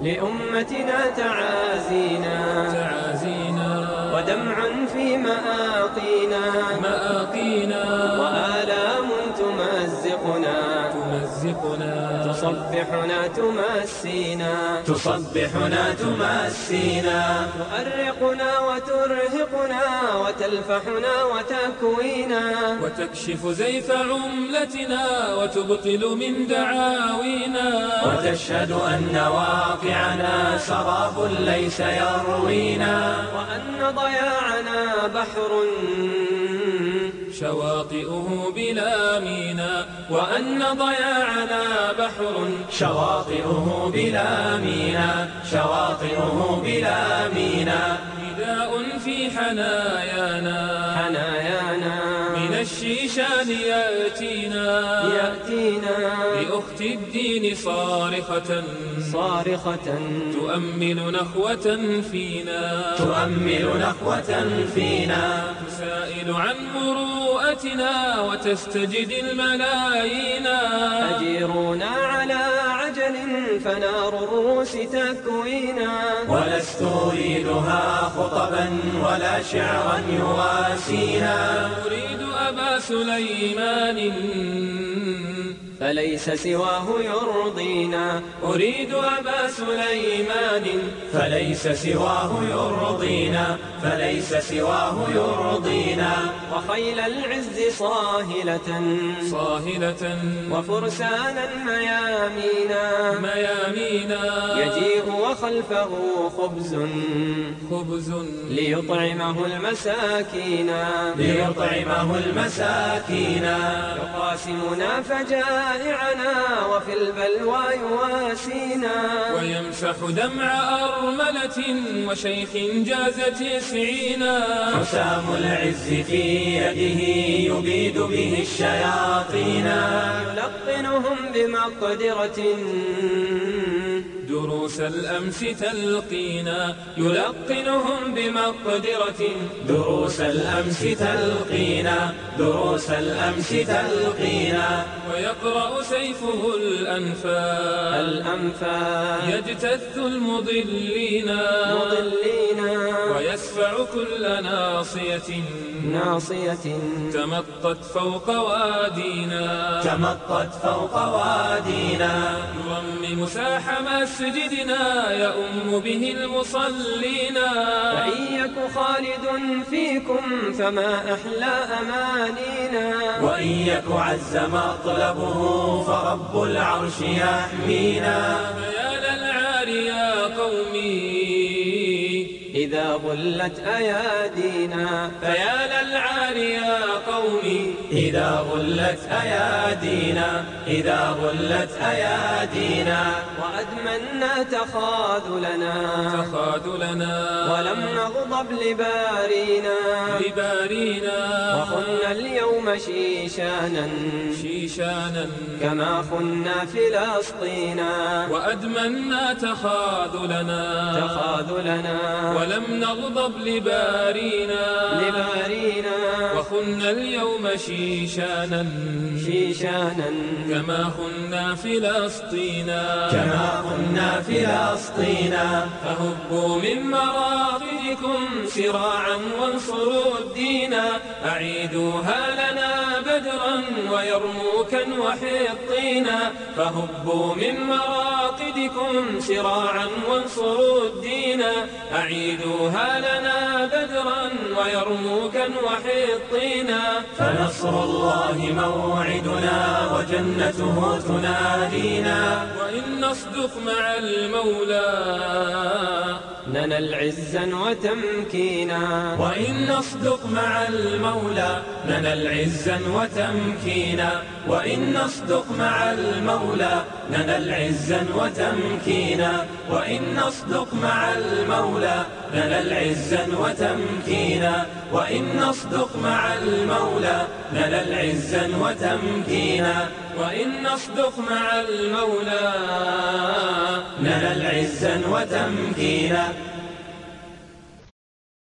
لأمتنا تعازينا. تعازينا. ودمع في مآقينا. مآقينا. تمزقنا تصبحنا تمسينا. تصبحنا تمسينا. تؤرقنا وترهقنا وتلفحنا وتكوينا. وتكشف زيف عملتنا وتبطل من دعاوينا. وتشهد أن واقعنا سراب ليس يروينا. وأن ضياعنا بحر شواطئه بلا مينا وأن ضياعنا بحر شواطئه بلا مينا شواطئه بلا مينا. نداء في حنايانا حنايانا. من الشيشان يأتينا يأتينا. بأخت الدين صارخة صارخة. تؤمل نخوة فينا. تؤمل نخوة فينا. تسائل عن مروءتنا وتستجد الملايين. أجيرونا على عجل فنار الروس تكوينا. ولست أريدها خطبا ولا شعرا يواسينا. أريد أبا سليمان فليس سواه يرضينا. أريد أبا سليمان. فليس سواه يرضينا. فليس سواه يرضينا. وخيل العز صاهلة. صاهلة. وفرسانا ميامينا. ميامينا. يجيء وخلفه خبز. خبز. ليطعمه المساكين. ليطعمه المساكين. يقاسمنا فجائعنا وفي البلوى يواسينا. ويمسح دمع أرملة وشيخ جاز تسعينا. حسام العز في يده يبيد به الشياطين. يلقنهم بمقدرة دروس الأمس تلقينا يلقنهم بمقدرة. دروس الأمس تلقينا دروس الأمس تلقينا. ويقرأ سيفه الأنفال. الأنفال. يجتث المضلين. مضلين ويسفع كل ناصية. ناصية. تمطت فوق وادينا. تمطت فوق وادينا. يرمم ساح مسجدنا يؤم به المصلين. فإن يك خالد فيكم فما أحلى أمانينا. وإن يك عز مطلبه فرب العرش يحمينا. فيا للعار يا قومي إذا غلت أيادينا. فيا للعار يا قومي إذا غلت أيادينا إذا غلت أيادينا. وأدمنا تخاذلنا. تخاذلنا. ولم نغضب لبارينا. لبارينا. وخنا اليوم شيشانا. شيشانا. كما خنا فلسطينا. وأدمنا تخاذلنا. تخاذلنا. ولم نغضب لبارينا لبارينا وخنا اليوم شيشانا شيشانا كما خنا فلسطينا كما كنا فلسطينا فهبوا من مراقدكم سراعا وانصروا الدين أعيدوها لنا بدرا ويرموكا وحطينا فهبوا من مراقدكم سراعا وانصروا الدين. أعيدوها لنا بدرا ويرموكا وحطينا. فنصر الله موعدنا وجنته تنادينا وإن نصدق مع المولى ننل عزا وتمكينا. وإن نصدق مع المولى ننل عزا وتمكينا. وإن نصدق مع المولى ننل عزا وتمكينا. وإن نصدق مع المولى ننل عزا وتمكينا. وإن نصدق مع المولى ننل عزا وتمكينا. وإن نصدق مع المولى ننل عزا وتمكينا.